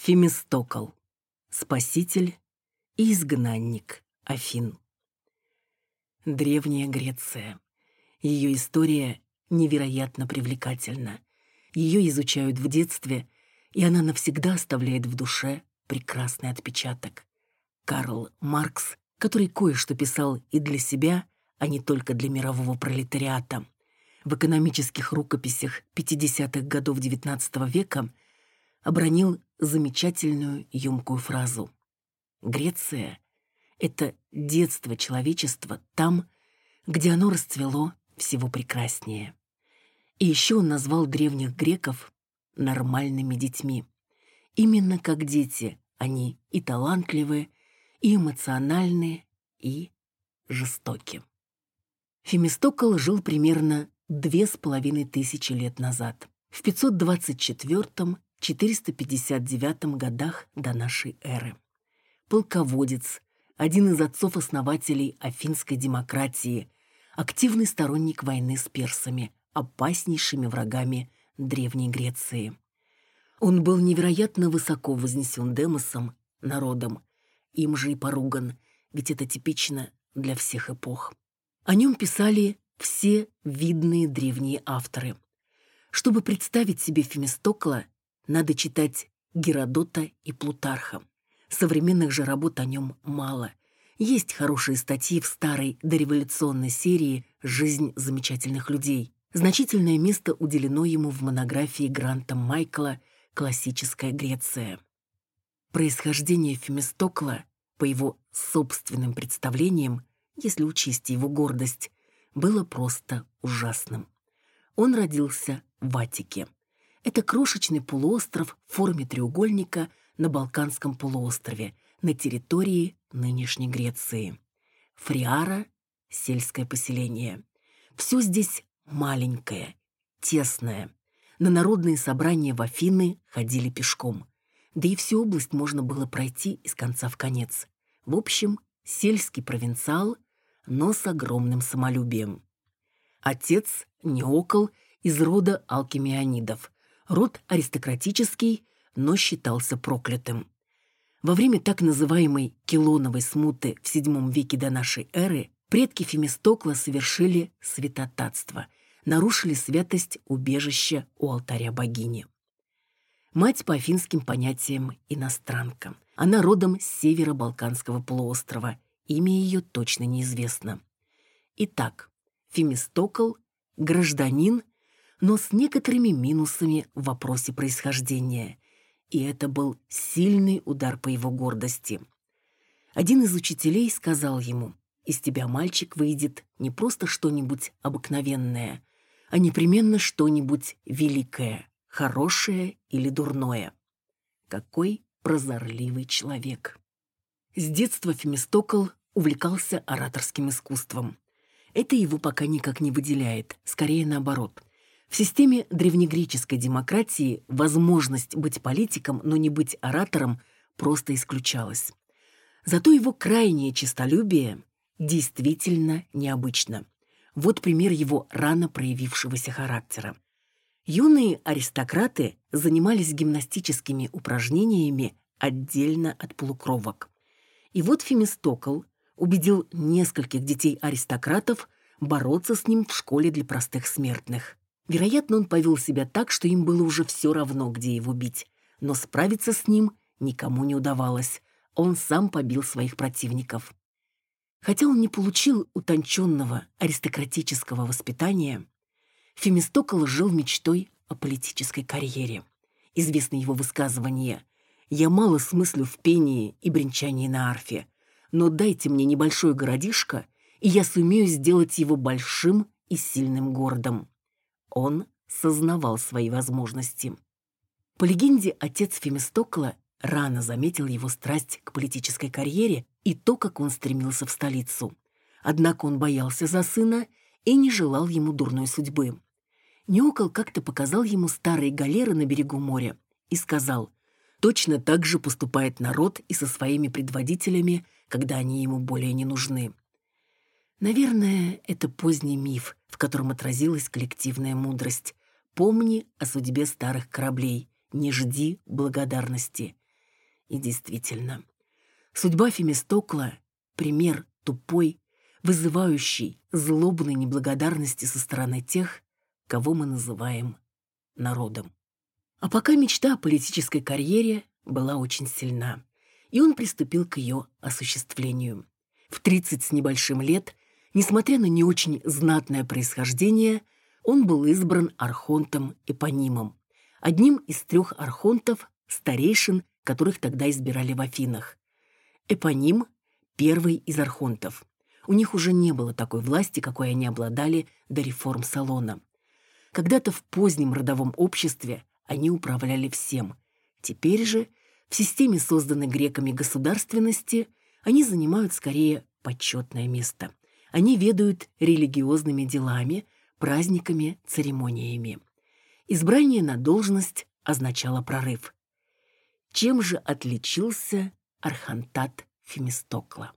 Фемистокл. Спаситель и изгнанник Афин. Древняя Греция. Ее история невероятно привлекательна. Ее изучают в детстве, и она навсегда оставляет в душе прекрасный отпечаток. Карл Маркс, который кое-что писал и для себя, а не только для мирового пролетариата, в экономических рукописях 50-х годов XIX века обронил замечательную емкую фразу. Греция — это детство человечества там, где оно расцвело всего прекраснее. И еще он назвал древних греков нормальными детьми. Именно как дети они и талантливые, и эмоциональные, и жестокие. Фемистокл жил примерно две с половиной тысячи лет назад, в 524-459 годах до нашей эры. Полководец, один из отцов-основателей афинской демократии, активный сторонник войны с персами, опаснейшими врагами Древней Греции. Он был невероятно высоко вознесен Демосом, народом, им же и поруган, ведь это типично для всех эпох. О нем писали все видные древние авторы. Чтобы представить себе Фемистокла, надо читать Геродота и Плутарха. Современных же работ о нем мало. Есть хорошие статьи в старой дореволюционной серии «Жизнь замечательных людей». Значительное место уделено ему в монографии Гранта Майкла «Классическая Греция». Происхождение Фемистокла, по его собственным представлениям, если учесть его гордость, было просто ужасным. Он родился в Атике. Это крошечный полуостров в форме треугольника на Балканском полуострове, на территории нынешней Греции. Фриара – сельское поселение. Все здесь маленькое, тесное. На народные собрания в Афины ходили пешком. Да и всю область можно было пройти из конца в конец. В общем, сельский провинциал, но с огромным самолюбием. Отец Неокол из рода алкимионидов. Род аристократический, но считался проклятым. Во время так называемой Килоновой смуты в VII веке до нашей эры предки Фемистокла совершили святотатство, нарушили святость убежища у алтаря богини. Мать по афинским понятиям иностранка. Она родом с севера Балканского полуострова. Имя ее точно неизвестно. Итак, Фемистокл – гражданин, но с некоторыми минусами в вопросе происхождения. И это был сильный удар по его гордости. Один из учителей сказал ему, «Из тебя, мальчик, выйдет не просто что-нибудь обыкновенное, а непременно что-нибудь великое, хорошее или дурное». Какой прозорливый человек. С детства Фемистокл увлекался ораторским искусством. Это его пока никак не выделяет, скорее наоборот. В системе древнегреческой демократии возможность быть политиком, но не быть оратором просто исключалась. Зато его крайнее честолюбие действительно необычно. Вот пример его рано проявившегося характера. Юные аристократы занимались гимнастическими упражнениями отдельно от полукровок. И вот Фемистокл убедил нескольких детей-аристократов бороться с ним в школе для простых смертных. Вероятно, он повел себя так, что им было уже все равно, где его бить. Но справиться с ним никому не удавалось. Он сам побил своих противников. Хотя он не получил утонченного аристократического воспитания, Фемистокл жил мечтой о политической карьере. Известно его высказывание «Я мало смыслю в пении и бренчании на арфе, но дайте мне небольшой городишко, и я сумею сделать его большим и сильным городом. Он сознавал свои возможности. По легенде, отец Фемистокла рано заметил его страсть к политической карьере и то, как он стремился в столицу. Однако он боялся за сына и не желал ему дурной судьбы. Неокол как-то показал ему старые галеры на берегу моря и сказал, точно так же поступает народ и со своими предводителями – когда они ему более не нужны. Наверное, это поздний миф, в котором отразилась коллективная мудрость. Помни о судьбе старых кораблей, не жди благодарности. И действительно, судьба Фемистокла — пример тупой, вызывающий злобной неблагодарности со стороны тех, кого мы называем народом. А пока мечта о политической карьере была очень сильна, и он приступил к ее осуществлению. В 30 с небольшим лет, несмотря на не очень знатное происхождение, он был избран архонтом Эпонимом, одним из трех архонтов, старейшин, которых тогда избирали в Афинах. Эпоним – первый из архонтов. У них уже не было такой власти, какой они обладали до реформ Салона. Когда-то в позднем родовом обществе они управляли всем. Теперь же, в системе, созданной греками государственности, они занимают скорее почетное место. Они ведают религиозными делами, праздниками, церемониями. Избрание на должность означало прорыв. Чем же отличился Архантат Фемистокла?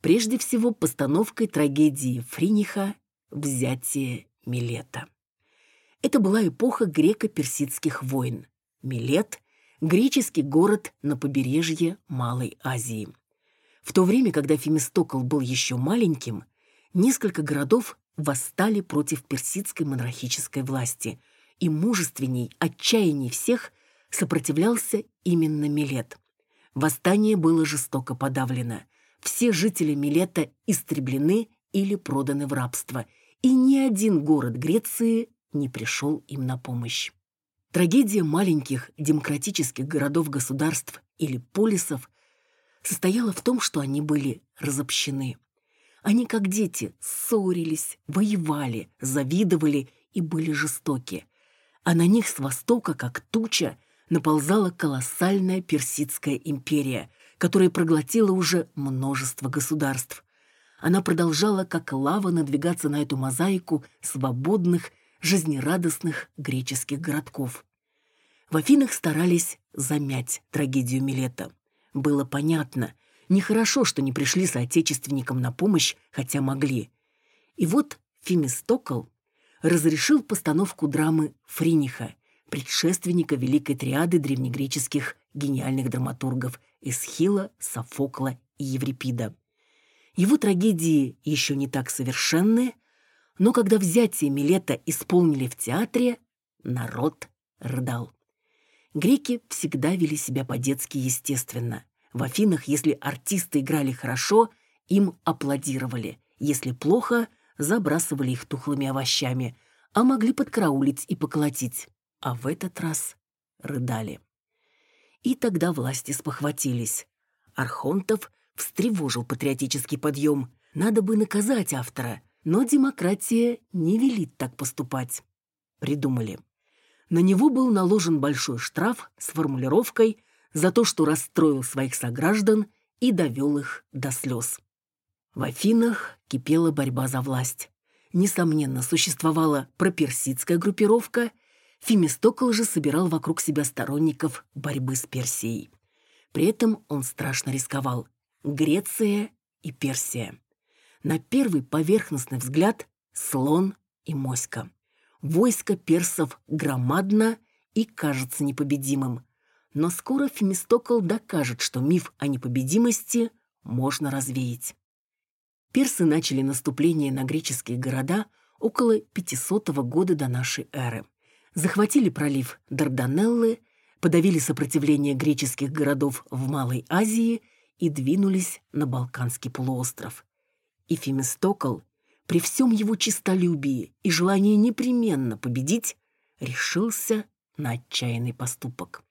Прежде всего, постановкой трагедии Фриниха «Взятие Милета». Это была эпоха греко-персидских войн. Милет – греческий город на побережье Малой Азии. В то время, когда Фемистокл был еще маленьким, несколько городов восстали против персидской монархической власти, и мужественней, отчаянней всех сопротивлялся именно Милет. Восстание было жестоко подавлено. Все жители Милета истреблены или проданы в рабство, и ни один город Греции не пришел им на помощь. Трагедия маленьких демократических городов-государств или полисов состояла в том, что они были разобщены. Они, как дети, ссорились, воевали, завидовали и были жестоки. А на них с востока, как туча, наползала колоссальная персидская империя, которая проглотила уже множество государств. Она продолжала, как лава, надвигаться на эту мозаику свободных, жизнерадостных греческих городков. В Афинах старались замять трагедию Милета. Было понятно, нехорошо, что не пришли соотечественникам на помощь, хотя могли. И вот Фемистокл разрешил постановку драмы Фриниха, предшественника великой триады древнегреческих гениальных драматургов Эсхила, Софокла и Еврипида. Его трагедии еще не так совершенные, но когда взятие Милета исполнили в театре, народ рыдал. Греки всегда вели себя по-детски естественно. В Афинах, если артисты играли хорошо, им аплодировали. Если плохо, забрасывали их тухлыми овощами, а могли подкараулить и поколотить. А в этот раз рыдали. И тогда власти спохватились. Архонтов встревожил патриотический подъем. Надо бы наказать автора – но демократия не велит так поступать. Придумали. На него был наложен большой штраф с формулировкой за то, что расстроил своих сограждан и довел их до слез. В Афинах кипела борьба за власть. Несомненно, существовала проперсидская группировка, Фемистокл же собирал вокруг себя сторонников борьбы с Персией. При этом он страшно рисковал. Греция и Персия. На первый поверхностный взгляд слон и моська. Войско персов громадно и кажется непобедимым. Но скоро Фемистокл докажет, что миф о непобедимости можно развеять. Персы начали наступление на греческие города около 500 года до нашей эры. Захватили пролив Дарданеллы, подавили сопротивление греческих городов в Малой Азии и двинулись на Балканский полуостров. И Фемистокл, при всем его честолюбии и желании непременно победить, решился на отчаянный поступок.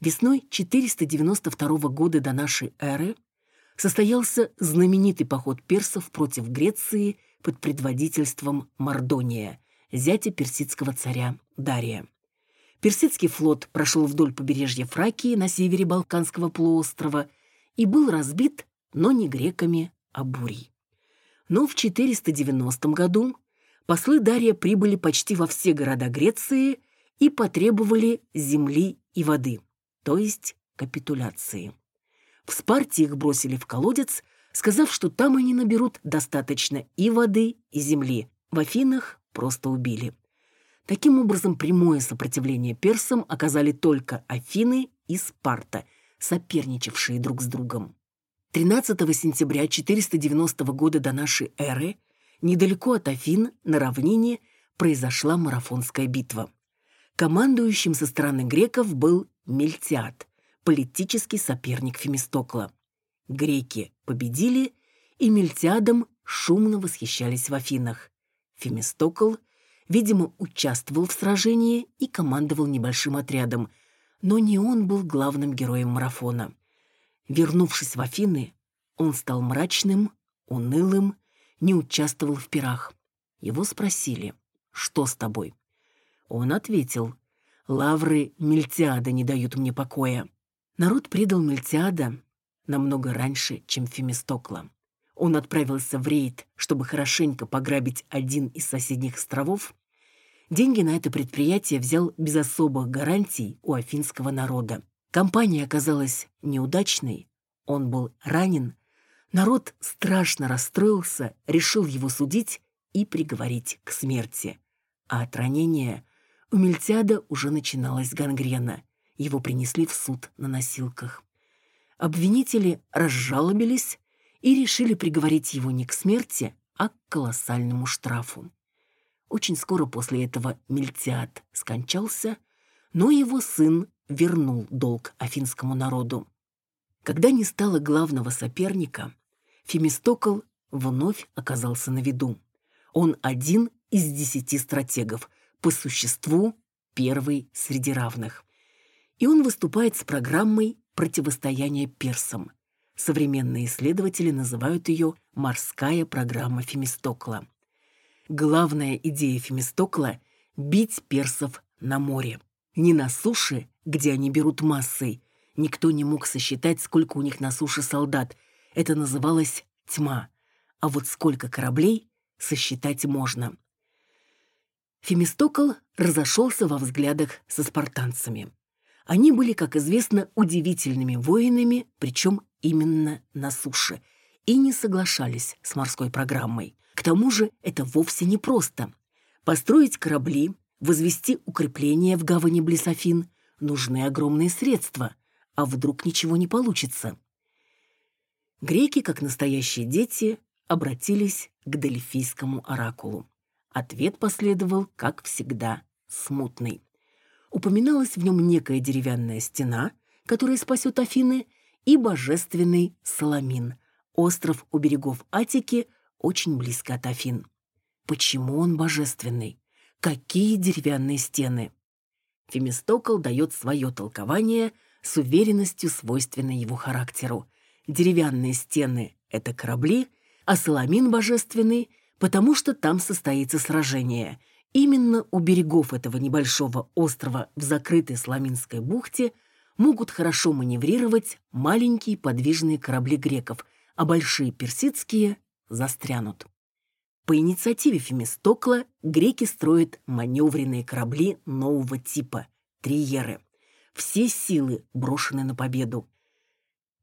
Весной 492 года до нашей эры состоялся знаменитый поход персов против Греции под предводительством Мардония, зятя персидского царя Дария. Персидский флот прошел вдоль побережья Фракии на севере Балканского полуострова и был разбит, но не греками, а бурей. Но в 490 году послы Дария прибыли почти во все города Греции и потребовали земли и воды, то есть капитуляции. В Спарте их бросили в колодец, сказав, что там они наберут достаточно и воды, и земли. В Афинах просто убили. Таким образом, прямое сопротивление персам оказали только Афины и Спарта, соперничавшие друг с другом. 13 сентября 490 года до нашей эры недалеко от Афин на равнине произошла марафонская битва. Командующим со стороны греков был Мельтиад, политический соперник Фемистокла. Греки победили, и Мельтиадом шумно восхищались в Афинах. Фемистокл, видимо, участвовал в сражении и командовал небольшим отрядом, но не он был главным героем марафона. Вернувшись в Афины, он стал мрачным, унылым, не участвовал в пирах. Его спросили, что с тобой? Он ответил, лавры Мельтиада не дают мне покоя. Народ предал Мельтиада намного раньше, чем Фемистокла. Он отправился в рейд, чтобы хорошенько пограбить один из соседних островов. Деньги на это предприятие взял без особых гарантий у афинского народа. Компания оказалась неудачной, он был ранен. Народ страшно расстроился, решил его судить и приговорить к смерти. А от ранения у Мельтиада уже начиналась гангрена. Его принесли в суд на носилках. Обвинители разжалобились и решили приговорить его не к смерти, а к колоссальному штрафу. Очень скоро после этого Мельтиад скончался, но его сын вернул долг афинскому народу. Когда не стало главного соперника, Фемистокл вновь оказался на виду. Он один из десяти стратегов, по существу первый среди равных. И он выступает с программой противостояния персам. Современные исследователи называют ее «морская программа Фемистокла». Главная идея Фемистокла – бить персов на море. Не на суше, где они берут массой. Никто не мог сосчитать, сколько у них на суше солдат. Это называлось тьма. А вот сколько кораблей сосчитать можно. Фемистокл разошелся во взглядах со спартанцами. Они были, как известно, удивительными воинами, причем именно на суше, и не соглашались с морской программой. К тому же это вовсе не просто. Построить корабли, возвести укрепления в гавани близ Афин нужны огромные средства, а вдруг ничего не получится. Греки, как настоящие дети, обратились к Дельфийскому оракулу. Ответ последовал, как всегда, смутный. Упоминалась в нем некая деревянная стена, которая спасет Афины, и божественный Соломин, остров у берегов Атики, очень близко от Афин. Почему он божественный? Какие деревянные стены? Фемистокл дает свое толкование с уверенностью, свойственной его характеру. Деревянные стены — это корабли, а Соломин божественный, потому что там состоится сражение. Именно у берегов этого небольшого острова в закрытой Соломинской бухте – могут хорошо маневрировать маленькие подвижные корабли греков, а большие персидские застрянут. По инициативе Фемистокла греки строят маневренные корабли нового типа – триеры. Все силы брошены на победу.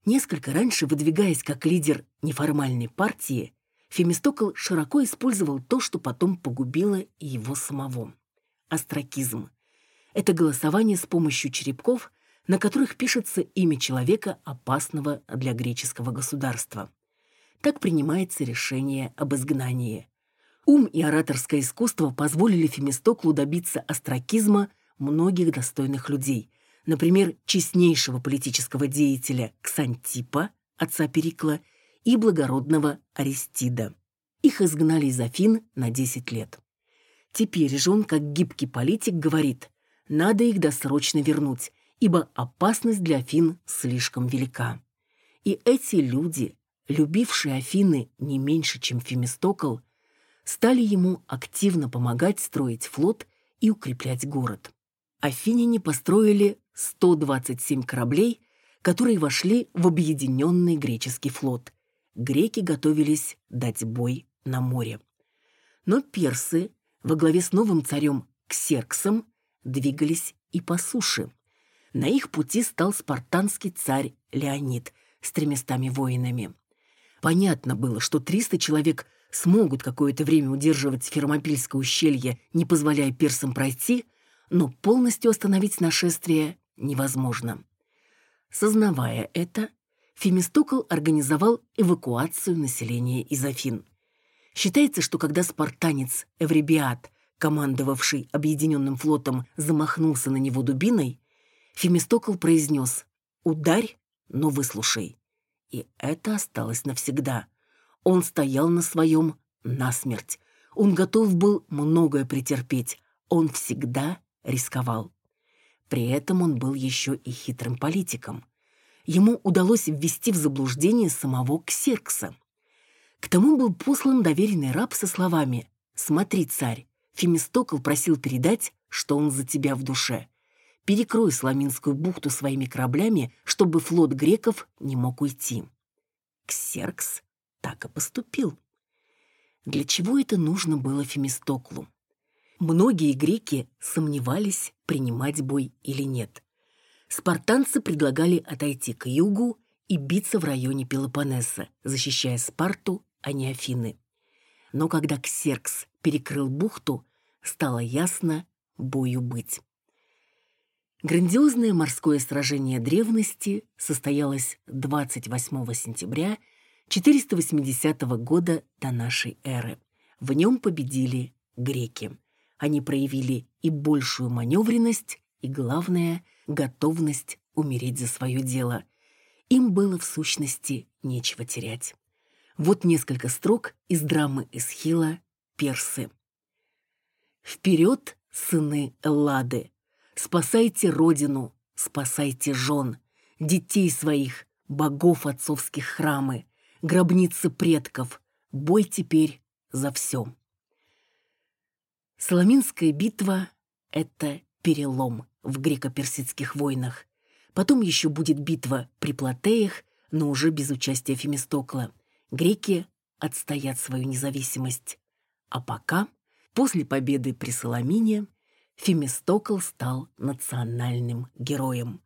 Несколько раньше, выдвигаясь как лидер неформальной партии, Фемистокл широко использовал то, что потом погубило его самого. Астракизм. Это голосование с помощью черепков на которых пишется имя человека, опасного для греческого государства. Так принимается решение об изгнании. Ум и ораторское искусство позволили Фемистоклу добиться астракизма многих достойных людей, например, честнейшего политического деятеля Ксантипа, отца Перикла, и благородного Аристида. Их изгнали из Афин на 10 лет. Теперь же он, как гибкий политик, говорит, надо их досрочно вернуть, ибо опасность для Афин слишком велика. И эти люди, любившие Афины не меньше, чем Фемистокл, стали ему активно помогать строить флот и укреплять город. Афиняне построили 127 кораблей, которые вошли в объединенный греческий флот. Греки готовились дать бой на море. Но персы во главе с новым царем Ксерксом двигались и по суше. На их пути стал спартанский царь Леонид с тремястами воинами. Понятно было, что 300 человек смогут какое-то время удерживать Фермопильское ущелье, не позволяя персам пройти, но полностью остановить нашествие невозможно. Сознавая это, Фемистокл организовал эвакуацию населения из Афин. Считается, что когда спартанец Эвребиат, командовавший объединенным флотом, замахнулся на него дубиной, Фемистокл произнес «Ударь, но выслушай». И это осталось навсегда. Он стоял на своем насмерть. Он готов был многое претерпеть. Он всегда рисковал. При этом он был еще и хитрым политиком. Ему удалось ввести в заблуждение самого Ксеркса. К тому был послан доверенный раб со словами «Смотри, царь, Фемистокл просил передать, что он за тебя в душе. Перекрой Сламинскую бухту своими кораблями, чтобы флот греков не мог уйти». Ксеркс так и поступил. Для чего это нужно было Фемистоклу? Многие греки сомневались, принимать бой или нет. Спартанцы предлагали отойти к югу и биться в районе Пелопоннеса, защищая Спарту, а не Афины. Но когда Ксеркс перекрыл бухту, стало ясно бою быть. Грандиозное морское сражение древности состоялось 28 сентября 480 года до нашей эры. В нем победили греки. Они проявили и большую маневренность, и, главное, готовность умереть за свое дело. Им было, в сущности, нечего терять. Вот несколько строк из драмы Эсхила «Персы». «Вперед, сыны Эллады! Спасайте родину, спасайте жен, детей своих, богов отцовских храмы, гробницы предков, бой теперь за все». Соломинская битва — это перелом в греко-персидских войнах. Потом еще будет битва при Платеях, но уже без участия Фемистокла. Греки отстоят свою независимость. А пока, после победы при Соломине, Фемистокл стал национальным героем.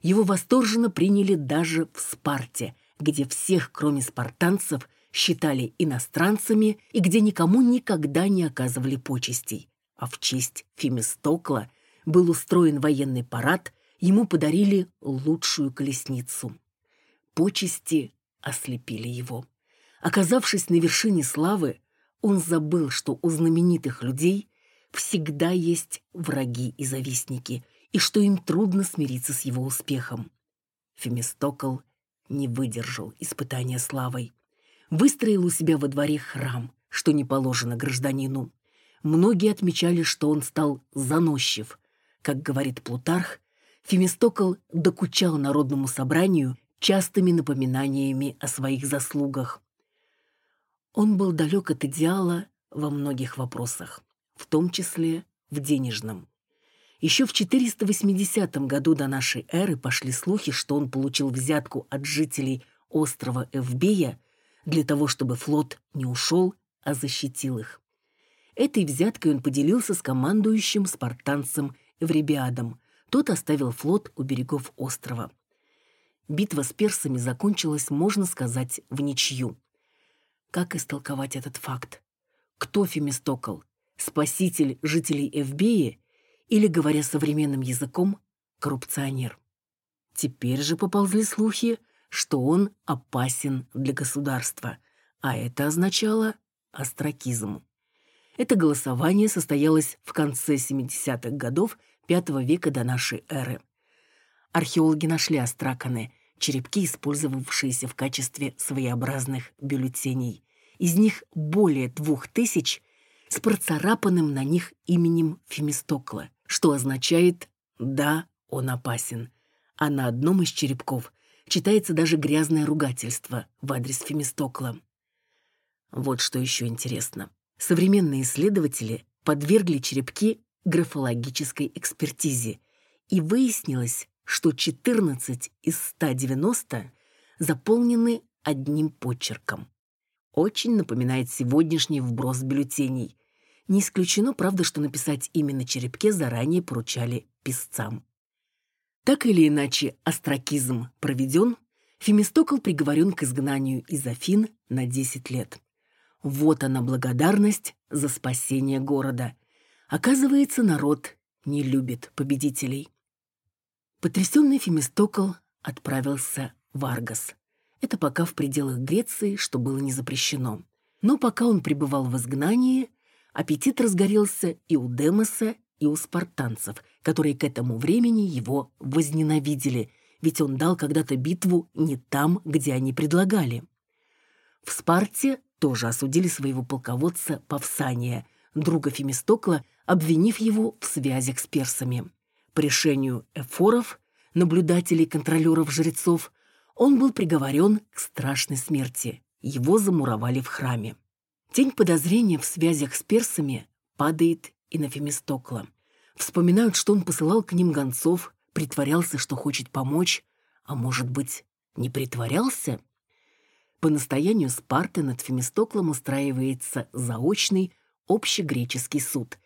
Его восторженно приняли даже в Спарте, где всех, кроме спартанцев, считали иностранцами и где никому никогда не оказывали почестей. А в честь Фемистокла был устроен военный парад, ему подарили лучшую колесницу. Почести ослепили его. Оказавшись на вершине славы, он забыл, что у знаменитых людей всегда есть враги и завистники, и что им трудно смириться с его успехом. Фемистокл не выдержал испытания славой выстроил у себя во дворе храм, что не положено гражданину. Многие отмечали, что он стал заносчив. Как говорит Плутарх, Фемистокл докучал народному собранию частыми напоминаниями о своих заслугах. Он был далек от идеала во многих вопросах, в том числе в денежном. Еще в 480 году до нашей эры пошли слухи, что он получил взятку от жителей острова Эвбея для того, чтобы флот не ушел, а защитил их. Этой взяткой он поделился с командующим спартанцем Эвребиадом. Тот оставил флот у берегов острова. Битва с персами закончилась, можно сказать, в ничью. Как истолковать этот факт? Кто Фемистокл? Спаситель жителей Эвбеи или, говоря современным языком, коррупционер? Теперь же поползли слухи, что он опасен для государства, а это означало остракизм. Это голосование состоялось в конце 70-х годов V века до нашей эры. Археологи нашли астраканы, черепки, использовавшиеся в качестве своеобразных бюллетеней. Из них более двух тысяч с процарапанным на них именем Фемистокла, что означает «да, он опасен». А на одном из черепков читается даже грязное ругательство в адрес Фемистокла. Вот что еще интересно. Современные исследователи подвергли черепки графологической экспертизе, и выяснилось, что 14 из 190 заполнены одним почерком. Очень напоминает сегодняшний вброс бюллетеней. Не исключено, правда, что написать имя на черепке заранее поручали писцам. Так или иначе, остракизм проведен, Фемистокл приговорен к изгнанию из Афин на 10 лет. Вот она благодарность за спасение города. Оказывается, народ не любит победителей. Потрясенный Фемистокл отправился в Аргос. Это пока в пределах Греции, что было не запрещено. Но пока он пребывал в изгнании, аппетит разгорелся и у Демоса, и у спартанцев, которые к этому времени его возненавидели, ведь он дал когда-то битву не там, где они предлагали. В Спарте тоже осудили своего полководца Павсания, друга Фемистокла, обвинив его в связях с персами. По решению эфоров, наблюдателей, контролеров, жрецов, он был приговорен к страшной смерти. Его замуровали в храме. Тень подозрения в связях с персами падает и на Фемистокла. Вспоминают, что он посылал к ним гонцов, притворялся, что хочет помочь, а может быть, не притворялся? По настоянию Спарты над Фемистоклом устраивается заочный общегреческий суд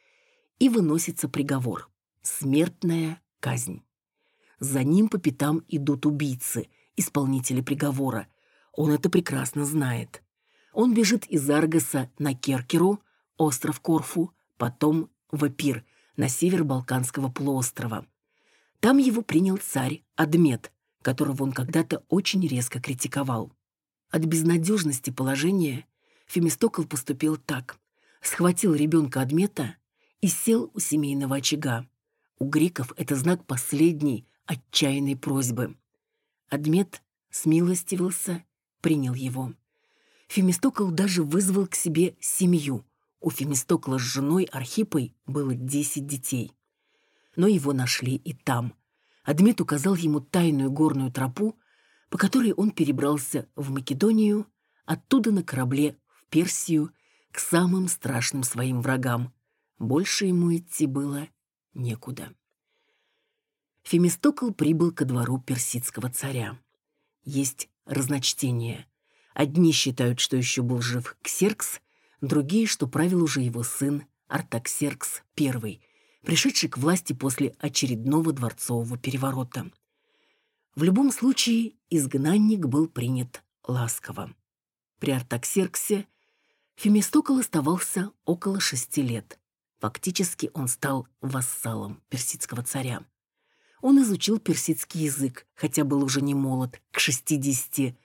и выносится приговор – смертная казнь. За ним по пятам идут убийцы, исполнители приговора. Он это прекрасно знает. Он бежит из Аргоса на Керкеру, остров Корфу, потом в Эпир, на север Балканского полуострова. Там его принял царь Адмет, которого он когда-то очень резко критиковал. От безнадежности положения Фемистокл поступил так. Схватил ребенка Адмета и сел у семейного очага. У греков это знак последней, отчаянной просьбы. Адмет смилостивился, принял его. Фемистокл даже вызвал к себе семью. У Фемистокла с женой Архипой было десять детей. Но его нашли и там. Адмет указал ему тайную горную тропу, по которой он перебрался в Македонию, оттуда на корабле в Персию, к самым страшным своим врагам. Больше ему идти было некуда. Фемистокл прибыл ко двору персидского царя. Есть разночтение. Одни считают, что еще был жив Ксеркс, другие, что правил уже его сын Артаксеркс I, пришедший к власти после очередного дворцового переворота. В любом случае, изгнанник был принят ласково. При Артаксерксе Фемистокл оставался около шести лет. Фактически он стал вассалом персидского царя. Он изучил персидский язык, хотя был уже не молод, к шестидесяти,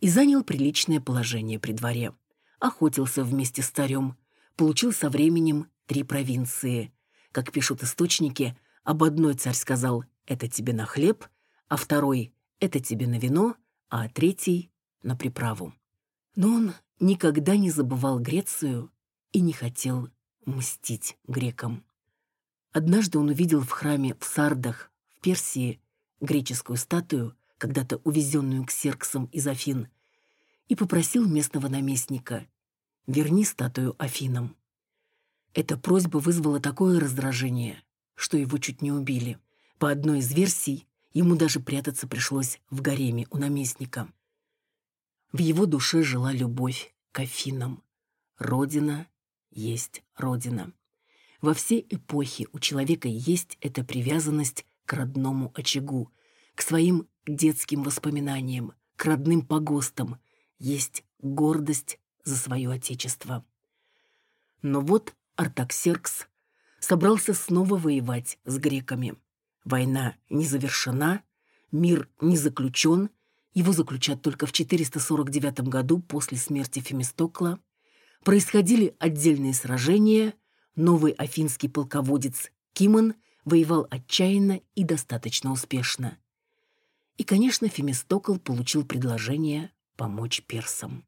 и занял приличное положение при дворе. Охотился вместе с царем, получил со временем три провинции. Как пишут источники, об одной царь сказал «это тебе на хлеб», а второй — это тебе на вино, а третий — на приправу. Но он никогда не забывал Грецию и не хотел мстить грекам. Однажды он увидел в храме в Сардах, в Персии, греческую статую, когда-то увезенную к Серксам из Афин, и попросил местного наместника «Верни статую Афинам». Эта просьба вызвала такое раздражение, что его чуть не убили. По одной из версий, Ему даже прятаться пришлось в гареме у наместника. В его душе жила любовь к Афинам. Родина есть Родина. Во все эпохи у человека есть эта привязанность к родному очагу, к своим детским воспоминаниям, к родным погостам, есть гордость за свое отечество. Но вот Артаксеркс собрался снова воевать с греками. Война не завершена, мир не заключен, его заключат только в 449 году после смерти Фемистокла. Происходили отдельные сражения, новый афинский полководец Кимон воевал отчаянно и достаточно успешно. И, конечно, Фемистокл получил предложение помочь персам.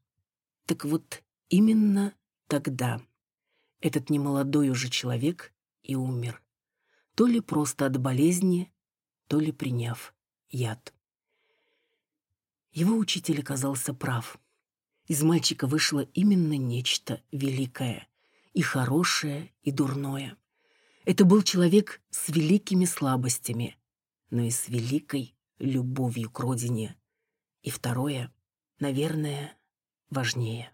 Так вот, именно тогда этот немолодой уже человек и умер то ли просто от болезни, то ли приняв яд. Его учитель оказался прав. Из мальчика вышло именно нечто великое, и хорошее, и дурное. Это был человек с великими слабостями, но и с великой любовью к родине. И второе, наверное, важнее.